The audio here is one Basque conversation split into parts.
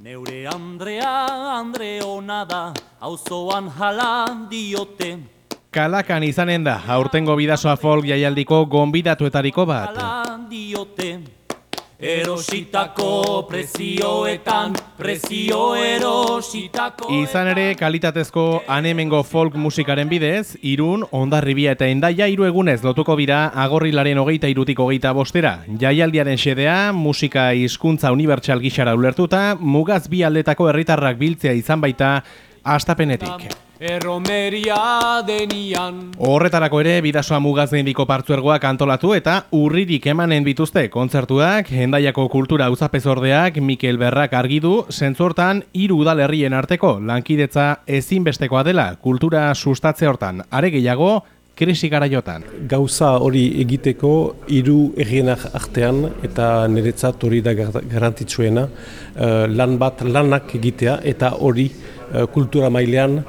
Neure Andrea, Andre ona da, auzoan jala diote. Kalakan izanen da, aurtengo bidasoa folk jaialdiko gonbidatuetariko bat. Hala diote. Erositako prezioetan, prezio erositako... Izan ere, kalitatezko anemengo folk musikaren bidez, irun, ondarribia eta endaia hiru egunez lotuko dira agorrilaren hogeita irutik hogeita bostera. Jaialdiaren xedea, musika hizkuntza unibertsal gixara ulertuta, mugaz bi aldetako herritarrak biltzea izan baita, astapenetik. Erromeria denian. Horretarako ere, bidasoa mugazen biko partzuergoak antolatu eta urririk emanen bituzte kontzertuak, hendaiako kultura uzapezordeak Mikel Berrak argidu, zentzortan hiru udalerrien arteko lankidetza ezinbestekoa dela kultura sustatze hortan. Are gehiago, krisi garaiotan. gauza hori egiteko hiru errienak artean eta niretzat hori da gar- garrantzitsuena eh, lan bat lanak egitea eta hori eh, kultura mailean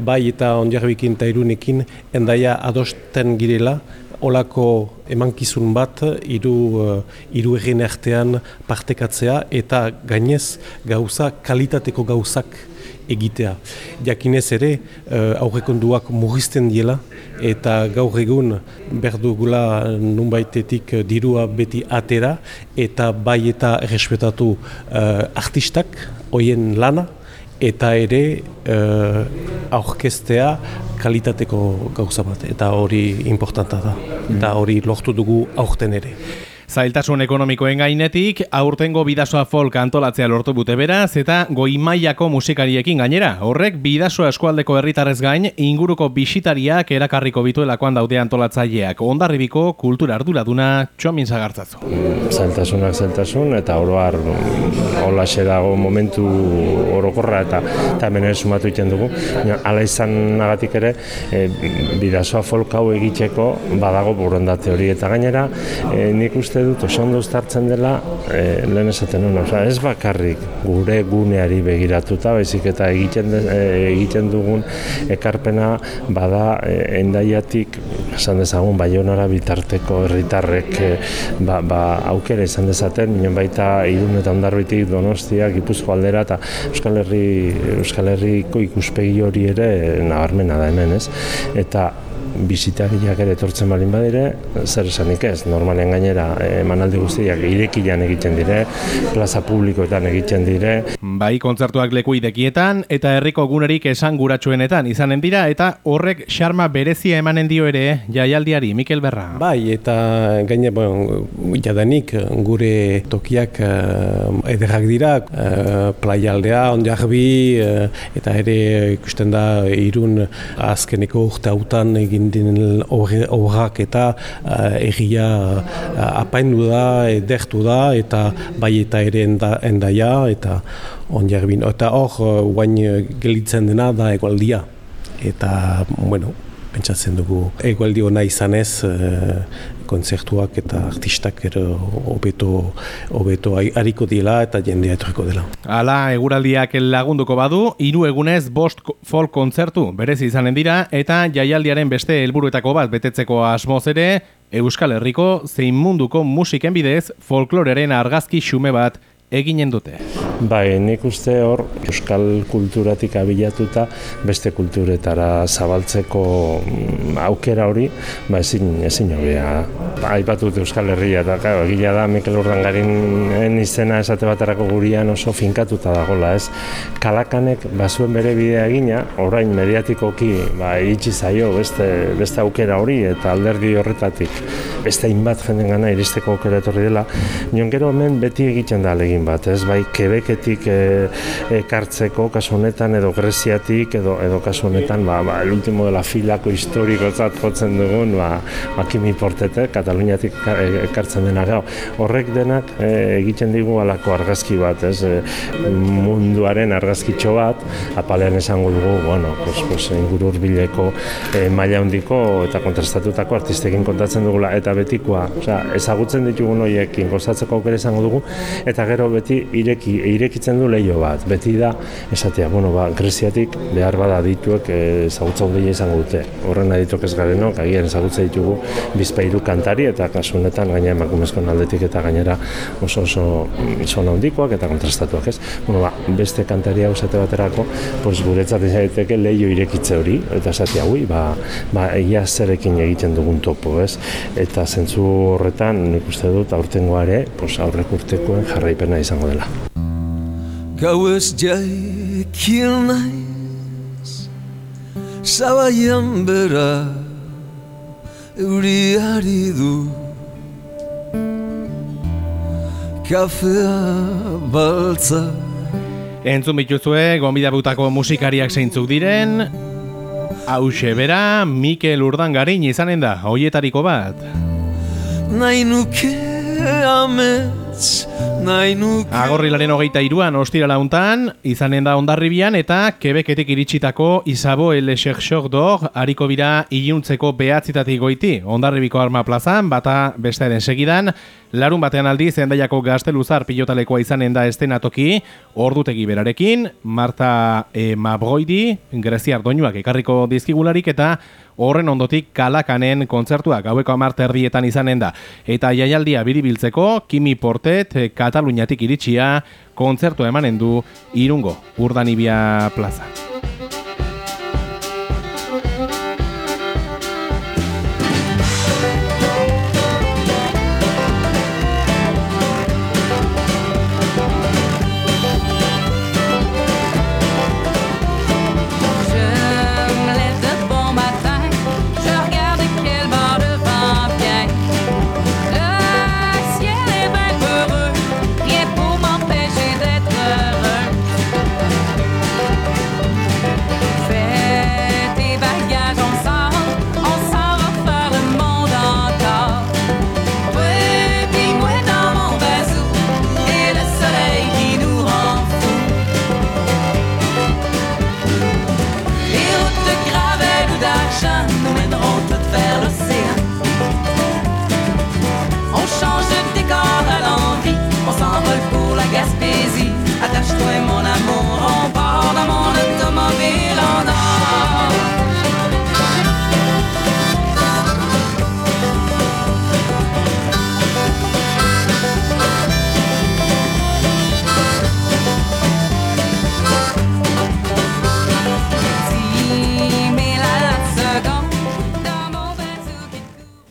bai eta onjarbikin eta irunekin endaia adosten girela olako emankizun bat hiru uh, hiru errien artean partekatzea eta gainez gauza kalitateko gauzak egitea. Jakinez ere, uh, aurrekonduak murrizten diela, eta gaur egun berdugula nunbaitetik dirua beti atera, eta bai eta errespetatu uh, artistak, hoien lana, eta ere uh, aurkeztea kalitateko gauza bat, eta hori importanta da, eta hori lortu dugu aurten ere. Zailtasun ekonomikoen gainetik, aurtengo bidasoa folk antolatzea lortu bute beraz, eta goi mailako musikariekin gainera. Horrek, bidasoa eskualdeko herritarrez gain, inguruko bisitariak erakarriko bituelakoan daude antolatzaileak. Ondarribiko kultura arduraduna txomin zagartzazu. zailtasunak zailtasun eta oroar hola dago momentu orokorra eta hemen ere sumatu egiten dugu. Hala izan nagatik ere e, bidasoa folk hau egiteko badago borondate hori eta gainera e, nik uste dut oso ondo uztartzen dela e, lehen esaten nuen, osea, ez bakarrik gure guneari begiratuta, baizik eta egiten, e, egiten dugun ekarpena bada e, endaiatik esan dezagun baionara bitarteko herritarrek e, ba, ba, aukera izan dezaten, minen baita irun eta ondarbitik donostia, gipuzko aldera eta Euskal, Herri, Euskal Herriko ikuspegi hori ere nabarmena da hemen, ez? Eta bisitariak ere etortzen balin badire, zer esanik ez, normalen gainera emanaldi guztiak irekilan egiten dire, plaza publikoetan egiten dire, Bai kontzertuak leku idekietan eta herriko gunerik esan guratsuenetan izanen dira eta horrek xarma berezia emanen dio ere jaialdiari Mikel Berra. Bai, eta gaine, bueno, jadanik gure tokiak uh, ederrak dira, uh, playaldea, onjarbi, uh, eta ere ikusten da irun azkeneko urte hautan egin den horrak eta uh, egia uh, apaindu da, edertu da, eta bai eta ere enda, endaia, eta onjarbin. Eta hor, uh, guain gelitzen dena da egualdia. Eta, bueno, pentsatzen dugu egualdi ona izanez e, kontzertuak eta artistak ero hobeto hobeto ai- ariko dela eta jendea etorriko dela. Hala, eguraldiak lagunduko badu, hiru egunez bost folk kontzertu berezi izanen dira eta jaialdiaren beste helburuetako bat betetzeko asmoz ere Euskal Herriko zein munduko musiken bidez folkloreren argazki xume bat eginen dute. Bai, nik uste hor euskal kulturatik abilatuta beste kulturetara zabaltzeko mm, aukera hori, ba ezin ezin hobea. Aipatu dut Euskal Herria eta claro, egia da Mikel Urdangarinen izena esate baterako gurian oso finkatuta dagola, ez? Kalakanek bazuen bere bidea egina, orain mediatikoki ba iritsi zaio beste beste aukera hori eta alderdi horretatik beste hainbat jendengana iristeko aukera etorri dela. Nion gero hemen beti egiten da alegin bat, ez? Bai Quebeketik e, ekartzeko kasu honetan edo Greziatik edo edo kasu honetan ba, ba el último de la filako historikotzat jotzen dugun ba, ba Kimi Portete Kataluniatik ka- e- ekartzen dena gau. Horrek denak e, egiten digu alako argazki bat, ez? E, munduaren argazkitxo bat, apalean esango dugu, bueno, pues, pues, inguru hurbileko e, maila handiko eta kontrastatutako artistekin kontatzen dugula eta betikoa, osea, ezagutzen ditugun hoiekin gozatzeko aukera izango dugu eta gero beti ireki irekitzen du leio bat. Beti da, esatea, bueno, ba, Greziatik behar bada dituek ezagutza eh, izango dute. Horren adituak ez garenok, agian ezagutza ditugu bizpairu kantari eta kasu honetan gaina emakumezko aldetik eta gainera oso oso zona handikoak eta kontrastatuak, ez? Bueno, ba, beste kantari hau esate baterako, pues guretzat daiteke leio irekitze hori eta esatea, ui, ba, ba egia zerekin egiten dugun topo, ez? Eta zentzu horretan, nik uste dut, aurtengoa ere, pues aurrek urtekoen jarraipena izango dela. Gau ez jaikil naiz Zabaian bera Euriari du Kafea baltza Entzun bituzue, gombidabutako musikariak zeintzuk diren Hauxe bera, Mikel Urdangarin izanen da, hoietariko bat. Nahi nuke amets, nahi nuke... Agorrilaren hogeita iruan ostira launtan, izanen da ondarribian eta kebeketik iritsitako Isabo El Chercheur d'Or hariko bira iluntzeko behatzitatik goiti, ondarribiko arma plazan, bata bestearen segidan, larun batean aldi zendaiako gazteluzar pilotalekoa izanen da estenatoki, ordutegi berarekin, Marta e, Mabroidi, Greziar doinuak ekarriko dizkigularik eta horren ondotik kalakanen kontzertuak haueko amarte erdietan izanen da. Eta jaialdia biribiltzeko, Kimi Portet, Kataluniatik iritsia, kontzertu emanen du irungo, urdanibia plaza.